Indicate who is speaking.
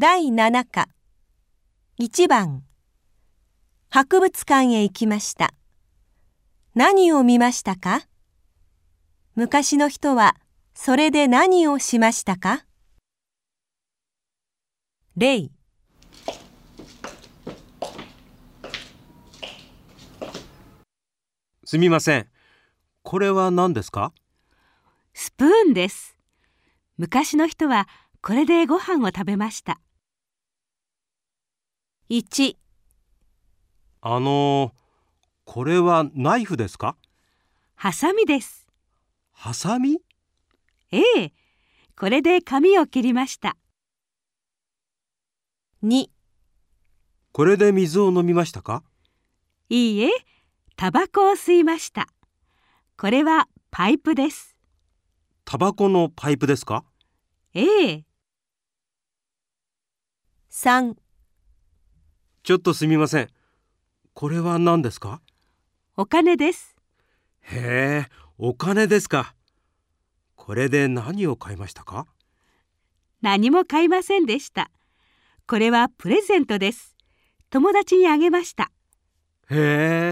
Speaker 1: 第7課1番博物館へ行きました。何を見ましたか？昔の人はそれで何をしましたか？例
Speaker 2: すみません。これは何ですか？
Speaker 3: スプーンです。昔の人はこれでご飯を食べました。
Speaker 1: 1
Speaker 2: あのこれはナイフですか？
Speaker 3: ハサミです。
Speaker 2: ハサミ？
Speaker 3: ええ、これで髪を切りました。
Speaker 1: 2
Speaker 2: これで水を飲みましたか？
Speaker 3: いいえ、タバコを吸いました。これはパイプです。
Speaker 2: タバコのパイプですか？
Speaker 3: ええ、
Speaker 1: 3
Speaker 2: ちょっとすみません。これは何ですか？
Speaker 3: お金です。
Speaker 2: へえ、お金ですか。これで何を買いましたか？
Speaker 3: 何も買いませんでした。これはプレゼントです。友達にあげました。
Speaker 2: へえ。